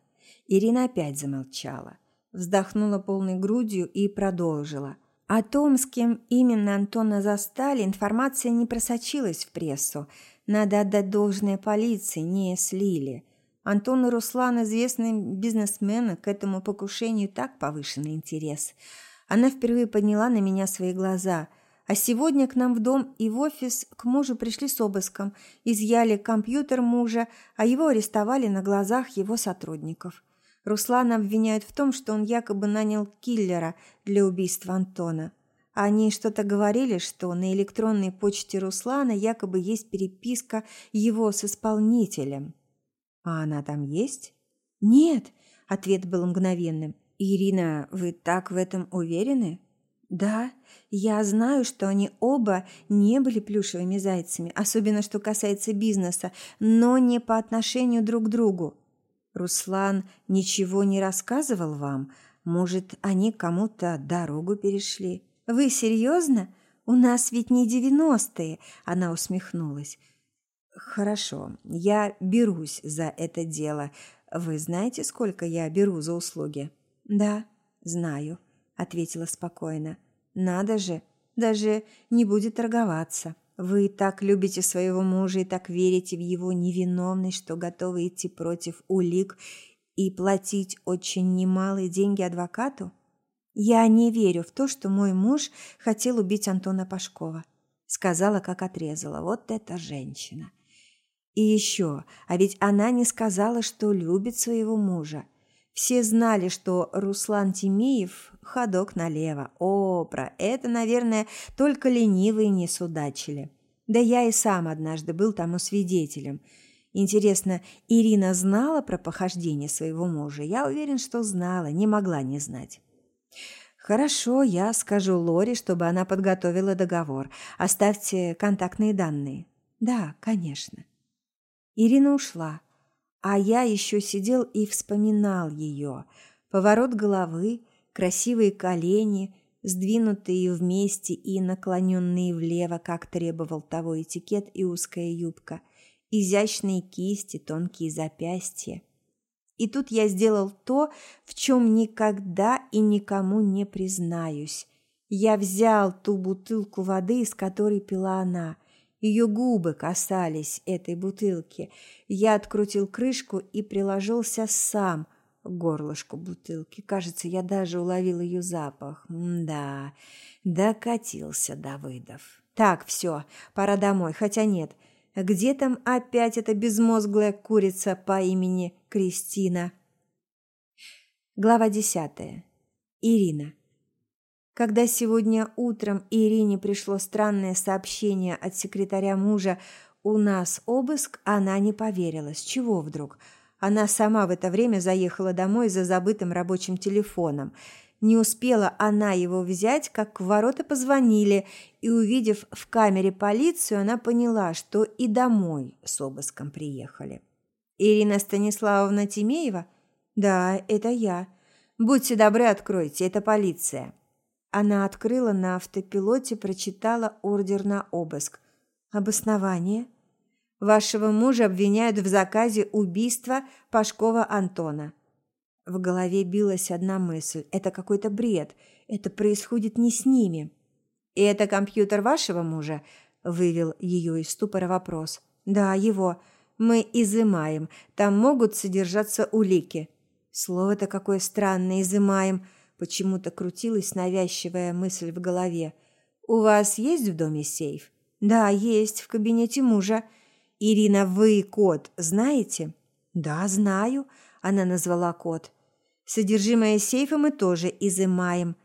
Ирина опять замолчала, вздохнула полной грудью и продолжила. О том, с кем именно Антона застали, информация не просочилась в прессу. Надо отдать должное полиции, не слили. Антон и Руслан, известные бизнесмены, к этому покушению так повышенный интерес. Она впервые подняла на меня свои глаза – а сегодня к нам в дом и в офис к мужу пришли с обыском, изъяли компьютер мужа, а его арестовали на глазах его сотрудников. Руслана обвиняют в том, что он якобы нанял киллера для убийства Антона. Они что-то говорили, что на электронной почте Руслана якобы есть переписка его с исполнителем. А она там есть? Нет, ответ был мгновенным. Ирина, вы так в этом уверены? Да, я знаю, что они оба не были плюшевыми зайцами, особенно что касается бизнеса, но не по отношению друг к другу. Руслан ничего не рассказывал вам? Может, они кому-то дорогу перешли? Вы серьезно? У нас ведь не девяностые, она усмехнулась. Хорошо, я берусь за это дело. Вы знаете, сколько я беру за услуги? Да, знаю ответила спокойно. Надо же, даже не будет торговаться. Вы так любите своего мужа и так верите в его невиновность, что готовы идти против улик и платить очень немалые деньги адвокату? Я не верю в то, что мой муж хотел убить Антона Пашкова, сказала, как отрезала. Вот эта женщина. И еще, а ведь она не сказала, что любит своего мужа. Все знали, что Руслан Тимеев – ходок налево. О, про это, наверное, только ленивые не судачили. Да я и сам однажды был тому свидетелем. Интересно, Ирина знала про похождение своего мужа? Я уверен, что знала, не могла не знать. «Хорошо, я скажу Лоре, чтобы она подготовила договор. Оставьте контактные данные». «Да, конечно». Ирина ушла а я еще сидел и вспоминал ее. Поворот головы, красивые колени, сдвинутые вместе и наклоненные влево, как требовал того этикет и узкая юбка, изящные кисти, тонкие запястья. И тут я сделал то, в чем никогда и никому не признаюсь. Я взял ту бутылку воды, из которой пила она – ее губы касались этой бутылки. Я открутил крышку и приложился сам к горлышку бутылки. Кажется, я даже уловил ее запах. да, докатился Давыдов. Так, все, пора домой. Хотя нет, где там опять эта безмозглая курица по имени Кристина? Глава десятая. Ирина. Когда сегодня утром Ирине пришло странное сообщение от секретаря мужа «У нас обыск», она не поверила. С чего вдруг? Она сама в это время заехала домой за забытым рабочим телефоном. Не успела она его взять, как в ворота позвонили, и, увидев в камере полицию, она поняла, что и домой с обыском приехали. «Ирина Станиславовна Тимеева?» «Да, это я. Будьте добры, откройте, это полиция». Она открыла на автопилоте, прочитала ордер на обыск. Обоснование? Вашего мужа обвиняют в заказе убийства Пашкова Антона. В голове билась одна мысль. Это какой-то бред. Это происходит не с ними. «И это компьютер вашего мужа?» – вывел ее из ступора вопрос. «Да, его. Мы изымаем. Там могут содержаться улики». Слово-то какое странное «изымаем». Почему-то крутилась навязчивая мысль в голове. «У вас есть в доме сейф?» «Да, есть, в кабинете мужа». «Ирина, вы код знаете?» «Да, знаю», – она назвала код. «Содержимое сейфа мы тоже изымаем».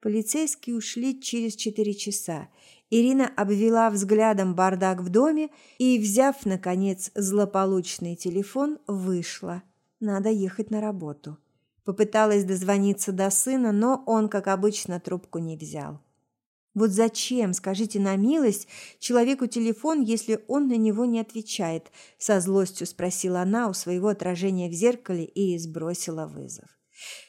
Полицейские ушли через четыре часа. Ирина обвела взглядом бардак в доме и, взяв, наконец, злополучный телефон, вышла. Надо ехать на работу. Попыталась дозвониться до сына, но он, как обычно, трубку не взял. Вот зачем, скажите на милость, человеку телефон, если он на него не отвечает? Со злостью спросила она у своего отражения в зеркале и сбросила вызов.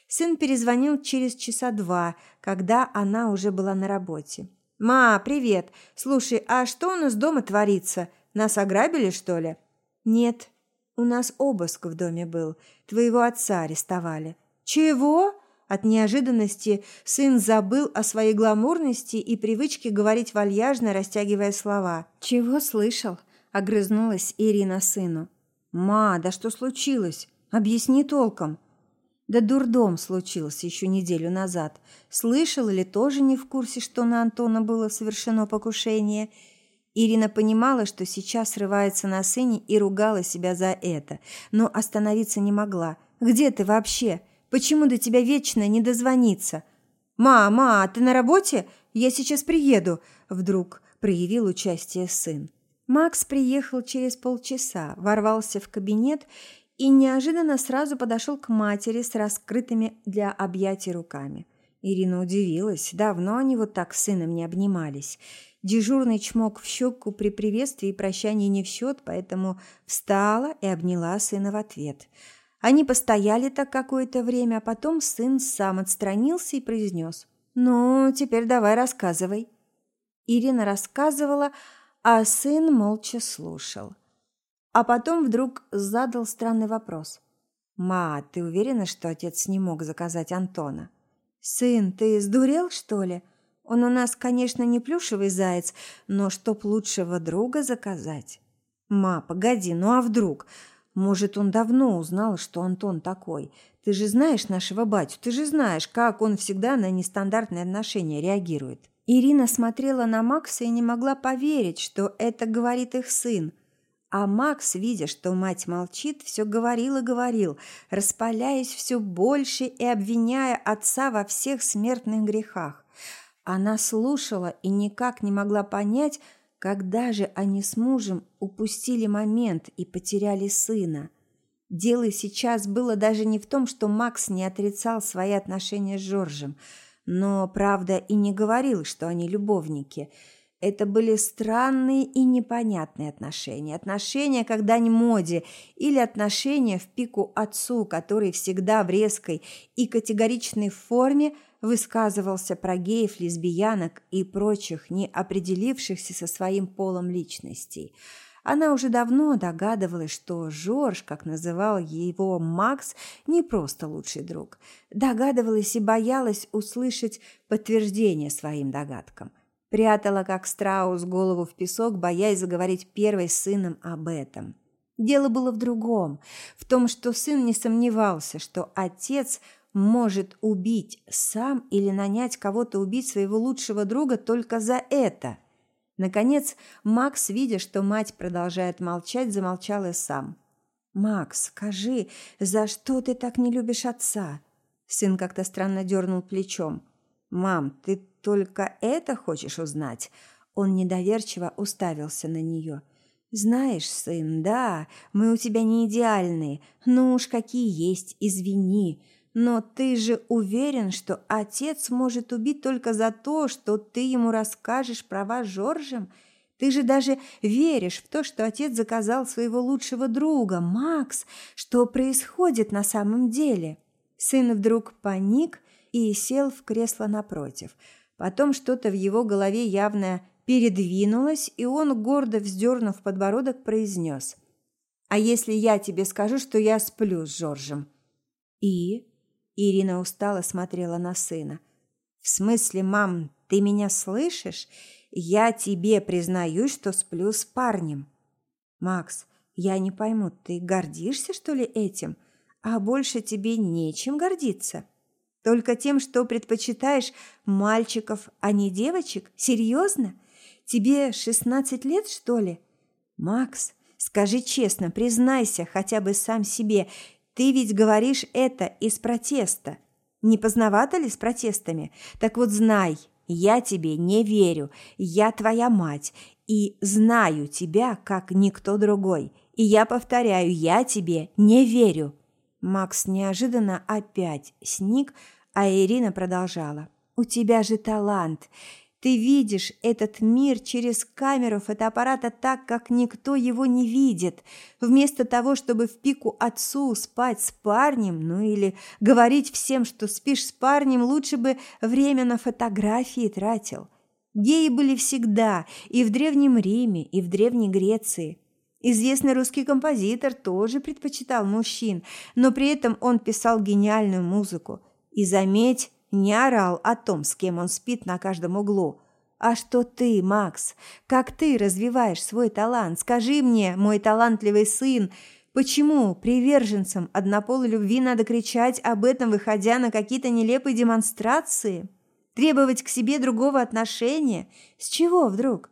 Сын перезвонил через часа два, когда она уже была на работе. «Ма, привет! Слушай, а что у нас дома творится? Нас ограбили, что ли?» Нет, у нас обыск в доме был. Твоего отца арестовали. Чего? От неожиданности сын забыл о своей гламурности и привычке говорить вальяжно, растягивая слова. «Чего слышал?» – огрызнулась Ирина сыну. «Ма, да что случилось? Объясни толком». Да дурдом случился еще неделю назад. Слышал или тоже не в курсе, что на Антона было совершено покушение? Ирина понимала, что сейчас срывается на сыне и ругала себя за это, но остановиться не могла. «Где ты вообще? Почему до тебя вечно не дозвониться?» «Мама, ты на работе? Я сейчас приеду!» Вдруг проявил участие сын. Макс приехал через полчаса, ворвался в кабинет и неожиданно сразу подошел к матери с раскрытыми для объятий руками. Ирина удивилась. Давно они вот так с сыном не обнимались. Дежурный чмок в щеку при приветствии и прощании не в счет, поэтому встала и обняла сына в ответ. Они постояли так какое-то время, а потом сын сам отстранился и произнес. «Ну, теперь давай рассказывай». Ирина рассказывала, а сын молча слушал. А потом вдруг задал странный вопрос. «Ма, ты уверена, что отец не мог заказать Антона?» «Сын, ты сдурел, что ли? Он у нас, конечно, не плюшевый заяц, но чтоб лучшего друга заказать?» «Ма, погоди, ну а вдруг? Может, он давно узнал, что Антон такой? Ты же знаешь нашего батю, ты же знаешь, как он всегда на нестандартные отношения реагирует». Ирина смотрела на Макса и не могла поверить, что это говорит их сын. А Макс, видя, что мать молчит, все говорил и говорил, распаляясь все больше и обвиняя отца во всех смертных грехах. Она слушала и никак не могла понять, когда же они с мужем упустили момент и потеряли сына. Дело сейчас было даже не в том, что Макс не отрицал свои отношения с Жоржем, но, правда, и не говорил, что они любовники – это были странные и непонятные отношения. Отношения, когда не моде, или отношения в пику отцу, который всегда в резкой и категоричной форме высказывался про геев, лесбиянок и прочих не определившихся со своим полом личностей. Она уже давно догадывалась, что Жорж, как называл его Макс, не просто лучший друг. Догадывалась и боялась услышать подтверждение своим догадкам. Прятала, как страус, голову в песок, боясь заговорить первой с сыном об этом. Дело было в другом, в том, что сын не сомневался, что отец может убить сам или нанять кого-то убить своего лучшего друга только за это. Наконец, Макс, видя, что мать продолжает молчать, замолчал и сам. «Макс, скажи, за что ты так не любишь отца?» Сын как-то странно дернул плечом. «Мам, ты только это хочешь узнать?» Он недоверчиво уставился на нее. «Знаешь, сын, да, мы у тебя не идеальные. Ну уж какие есть, извини. Но ты же уверен, что отец может убить только за то, что ты ему расскажешь про вас Жоржем? Ты же даже веришь в то, что отец заказал своего лучшего друга, Макс, что происходит на самом деле?» Сын вдруг паник и сел в кресло напротив. Потом что-то в его голове явно передвинулось, и он, гордо вздернув подбородок, произнес. «А если я тебе скажу, что я сплю с Жоржем?» «И?» Ирина устало смотрела на сына. «В смысле, мам, ты меня слышишь? Я тебе признаюсь, что сплю с парнем». «Макс, я не пойму, ты гордишься, что ли, этим? А больше тебе нечем гордиться?» Только тем, что предпочитаешь мальчиков, а не девочек? Серьезно? Тебе шестнадцать лет, что ли? Макс, скажи честно, признайся хотя бы сам себе, ты ведь говоришь это из протеста. Не поздновато ли с протестами? Так вот знай, я тебе не верю. Я твоя мать и знаю тебя, как никто другой. И я повторяю, я тебе не верю. Макс неожиданно опять сник, а Ирина продолжала. «У тебя же талант. Ты видишь этот мир через камеру фотоаппарата так, как никто его не видит. Вместо того, чтобы в пику отцу спать с парнем, ну или говорить всем, что спишь с парнем, лучше бы время на фотографии тратил. Геи были всегда, и в Древнем Риме, и в Древней Греции. Известный русский композитор тоже предпочитал мужчин, но при этом он писал гениальную музыку. И, заметь, не орал о том, с кем он спит на каждом углу. А что ты, Макс? Как ты развиваешь свой талант? Скажи мне, мой талантливый сын, почему приверженцам однополой любви надо кричать об этом, выходя на какие-то нелепые демонстрации? Требовать к себе другого отношения? С чего вдруг?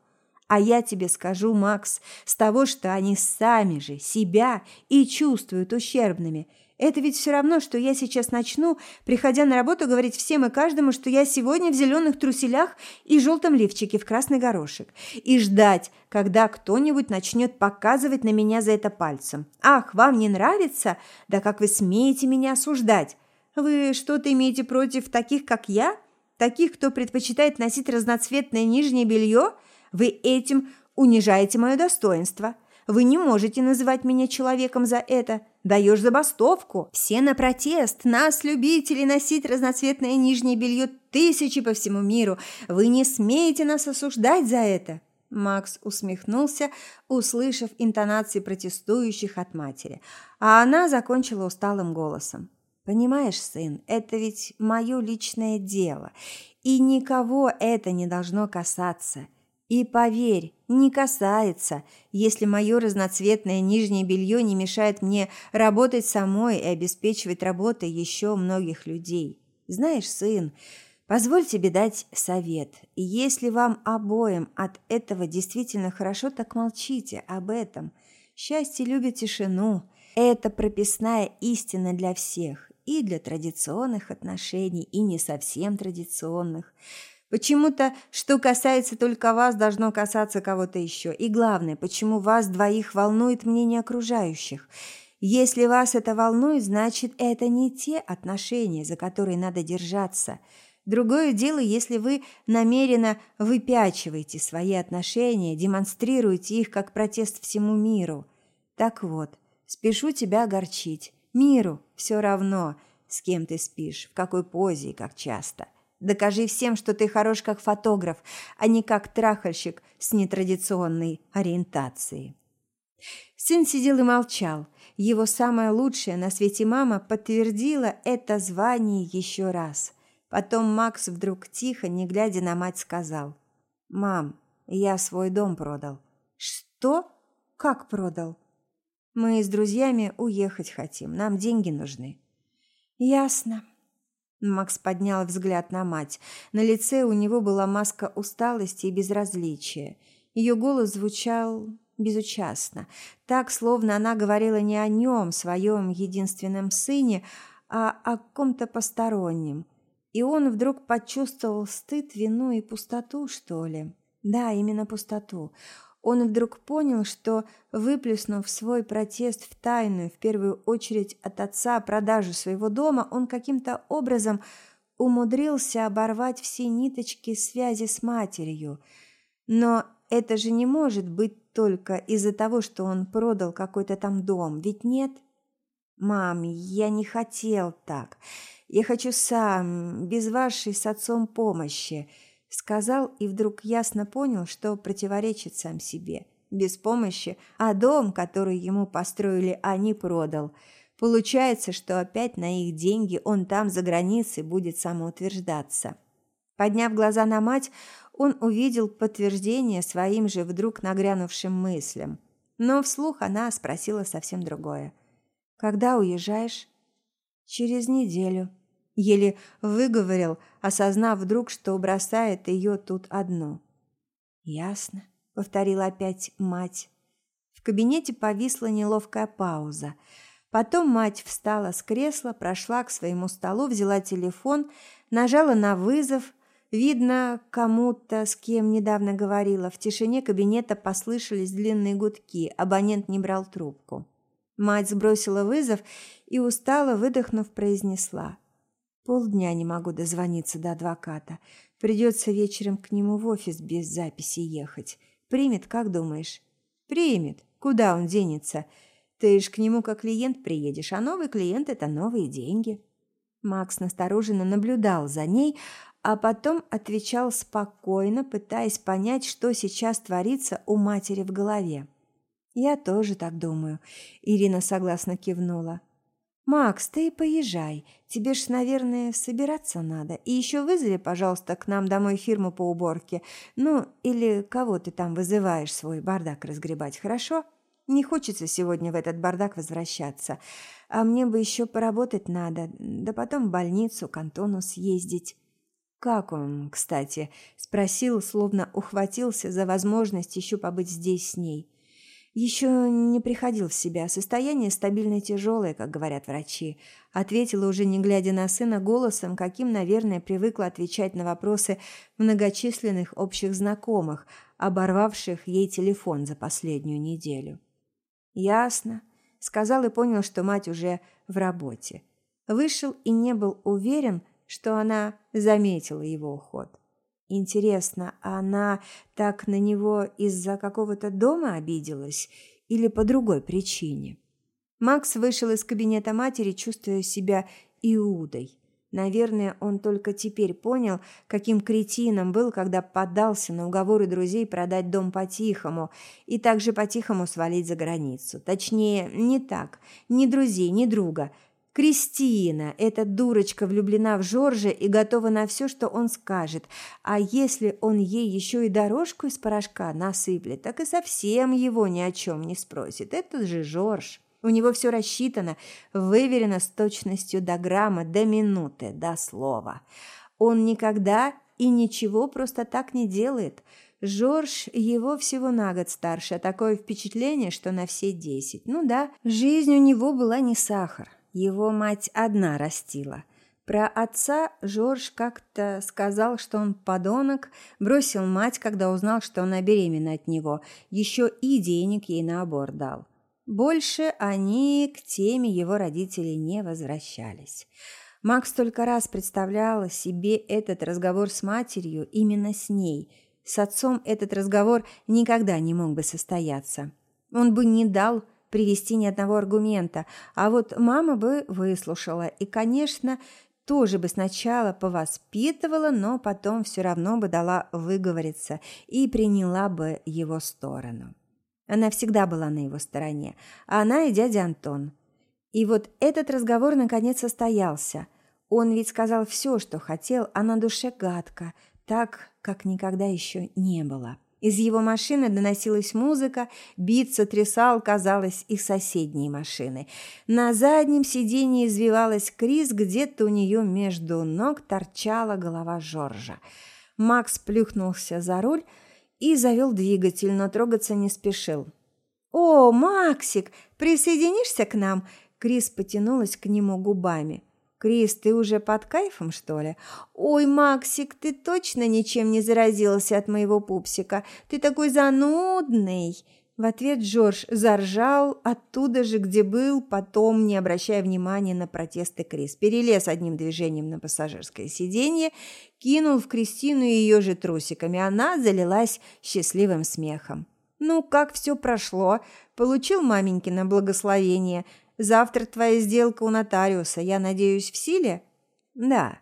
А я тебе скажу, Макс, с того, что они сами же себя и чувствуют ущербными. Это ведь все равно, что я сейчас начну, приходя на работу, говорить всем и каждому, что я сегодня в зеленых труселях и желтом лифчике в красный горошек. И ждать, когда кто-нибудь начнет показывать на меня за это пальцем. «Ах, вам не нравится? Да как вы смеете меня осуждать? Вы что-то имеете против таких, как я? Таких, кто предпочитает носить разноцветное нижнее белье?» Вы этим унижаете мое достоинство. Вы не можете называть меня человеком за это. Даешь забастовку. Все на протест. Нас, любители носить разноцветное нижнее белье, тысячи по всему миру. Вы не смеете нас осуждать за это. Макс усмехнулся, услышав интонации протестующих от матери. А она закончила усталым голосом. «Понимаешь, сын, это ведь мое личное дело, и никого это не должно касаться. И поверь, не касается, если мое разноцветное нижнее белье не мешает мне работать самой и обеспечивать работой еще многих людей. Знаешь, сын, позволь тебе дать совет. Если вам обоим от этого действительно хорошо, так молчите об этом. Счастье любит тишину. Это прописная истина для всех. И для традиционных отношений, и не совсем традиционных – Почему-то, что касается только вас, должно касаться кого-то еще. И главное, почему вас двоих волнует мнение окружающих. Если вас это волнует, значит, это не те отношения, за которые надо держаться. Другое дело, если вы намеренно выпячиваете свои отношения, демонстрируете их как протест всему миру. Так вот, спешу тебя огорчить. Миру все равно, с кем ты спишь, в какой позе и как часто. Докажи всем, что ты хорош как фотограф, а не как трахальщик с нетрадиционной ориентацией. Сын сидел и молчал. Его самая лучшая на свете мама подтвердила это звание еще раз. Потом Макс вдруг тихо, не глядя на мать, сказал. «Мам, я свой дом продал». «Что? Как продал?» «Мы с друзьями уехать хотим, нам деньги нужны». «Ясно», Макс поднял взгляд на мать. На лице у него была маска усталости и безразличия. Ее голос звучал безучастно, так, словно она говорила не о нем, своем единственном сыне, а о ком-то постороннем. И он вдруг почувствовал стыд, вину и пустоту, что ли. Да, именно пустоту. Он вдруг понял, что, выплеснув свой протест в тайную, в первую очередь от отца, продажу своего дома, он каким-то образом умудрился оборвать все ниточки связи с матерью. Но это же не может быть только из-за того, что он продал какой-то там дом, ведь нет? «Мам, я не хотел так. Я хочу сам, без вашей с отцом помощи», Сказал и вдруг ясно понял, что противоречит сам себе. Без помощи, а дом, который ему построили, они продал. Получается, что опять на их деньги он там за границей будет самоутверждаться. Подняв глаза на мать, он увидел подтверждение своим же вдруг нагрянувшим мыслям. Но вслух она спросила совсем другое. «Когда уезжаешь?» «Через неделю», Еле выговорил, осознав вдруг, что бросает ее тут одну. «Ясно», — повторила опять мать. В кабинете повисла неловкая пауза. Потом мать встала с кресла, прошла к своему столу, взяла телефон, нажала на вызов. Видно, кому-то, с кем недавно говорила. В тишине кабинета послышались длинные гудки. Абонент не брал трубку. Мать сбросила вызов и, устало выдохнув, произнесла. Полдня не могу дозвониться до адвоката. Придется вечером к нему в офис без записи ехать. Примет, как думаешь? Примет. Куда он денется? Ты ж к нему как клиент приедешь, а новый клиент – это новые деньги. Макс настороженно наблюдал за ней, а потом отвечал спокойно, пытаясь понять, что сейчас творится у матери в голове. Я тоже так думаю, Ирина согласно кивнула. «Макс, ты поезжай. Тебе ж, наверное, собираться надо. И еще вызови, пожалуйста, к нам домой фирму по уборке. Ну, или кого ты там вызываешь свой бардак разгребать, хорошо? Не хочется сегодня в этот бардак возвращаться. А мне бы еще поработать надо, да потом в больницу к Антону съездить». «Как он, кстати?» – спросил, словно ухватился за возможность еще побыть здесь с ней. «Еще не приходил в себя. Состояние стабильно тяжелое, как говорят врачи», – ответила уже не глядя на сына голосом, каким, наверное, привыкла отвечать на вопросы многочисленных общих знакомых, оборвавших ей телефон за последнюю неделю. «Ясно», – сказал и понял, что мать уже в работе. Вышел и не был уверен, что она заметила его уход. Интересно, она так на него из-за какого-то дома обиделась или по другой причине? Макс вышел из кабинета матери, чувствуя себя Иудой. Наверное, он только теперь понял, каким кретином был, когда поддался на уговоры друзей продать дом по-тихому и также по-тихому свалить за границу. Точнее, не так. Ни друзей, ни друга – Кристина, эта дурочка, влюблена в Жоржа и готова на все, что он скажет. А если он ей еще и дорожку из порошка насыплет, так и совсем его ни о чем не спросит. Это же Жорж. У него все рассчитано, выверено с точностью до грамма, до минуты, до слова. Он никогда и ничего просто так не делает. Жорж его всего на год старше, а такое впечатление, что на все десять. Ну да, жизнь у него была не сахар. Его мать одна растила. Про отца Жорж как-то сказал, что он подонок, бросил мать, когда узнал, что она беременна от него, еще и денег ей на аборт дал. Больше они к теме его родителей не возвращались. Макс только раз представляла себе этот разговор с матерью именно с ней. С отцом этот разговор никогда не мог бы состояться. Он бы не дал привести ни одного аргумента, а вот мама бы выслушала и, конечно, тоже бы сначала повоспитывала, но потом все равно бы дала выговориться и приняла бы его сторону. Она всегда была на его стороне, а она и дядя Антон. И вот этот разговор наконец состоялся. Он ведь сказал все, что хотел, а на душе гадко, так, как никогда еще не было. Из его машины доносилась музыка, биться трясал, казалось, их соседние машины. На заднем сиденье извивалась Крис, где-то у нее между ног торчала голова Жоржа. Макс плюхнулся за руль и завел двигатель, но трогаться не спешил. «О, Максик, присоединишься к нам?» Крис потянулась к нему губами. «Крис, ты уже под кайфом, что ли?» «Ой, Максик, ты точно ничем не заразился от моего пупсика? Ты такой занудный!» В ответ Джордж заржал оттуда же, где был, потом, не обращая внимания на протесты Крис, перелез одним движением на пассажирское сиденье, кинул в Кристину ее же трусиками. Она залилась счастливым смехом. «Ну, как все прошло? Получил маменькино благословение?» Завтра твоя сделка у нотариуса, я надеюсь, в силе? Да.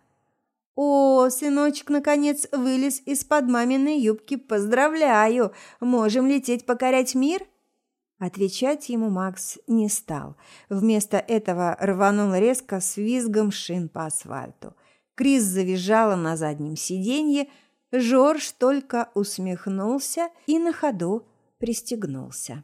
О, сыночек наконец вылез из-под маминой юбки. Поздравляю. Можем лететь покорять мир? Отвечать ему Макс не стал. Вместо этого рванул резко с визгом шин по асфальту. Крис завизжала на заднем сиденье, Жорж только усмехнулся и на ходу пристегнулся.